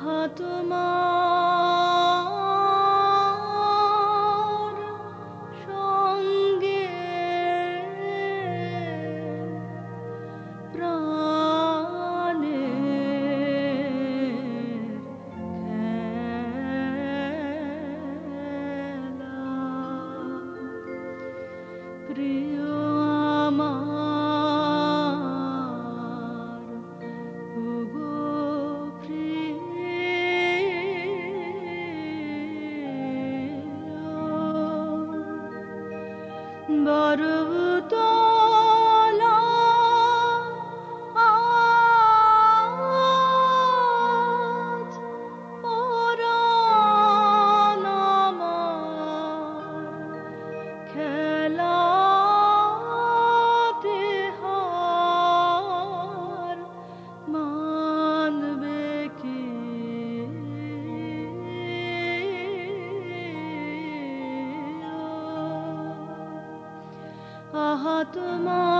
hat man Barıda atma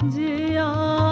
the